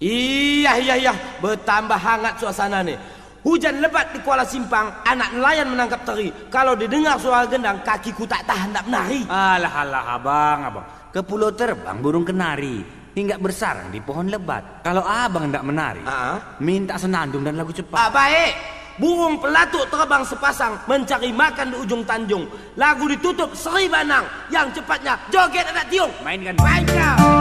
Iya, iya, iya. Bertambah hangat suasana nih. Hujan lebat di Kuala Simpang, anak nelayan menangkap teri. Kalau didengar suara gendang, kakiku tak tahan tak menari. Alah, alah, abang, abang. Ke pulau terbang burung kenari. Hingga bersarang di pohon lebat. Kalau abang tidak menari, Ah. minta senandung dan lagu cepat. Ah, baik. Burung pelatuk terbang sepasang mencari makan di ujung tanjung. Lagu ditutup Seri Banang yang cepatnya joget anak tiung. Mainkan. Mainkan.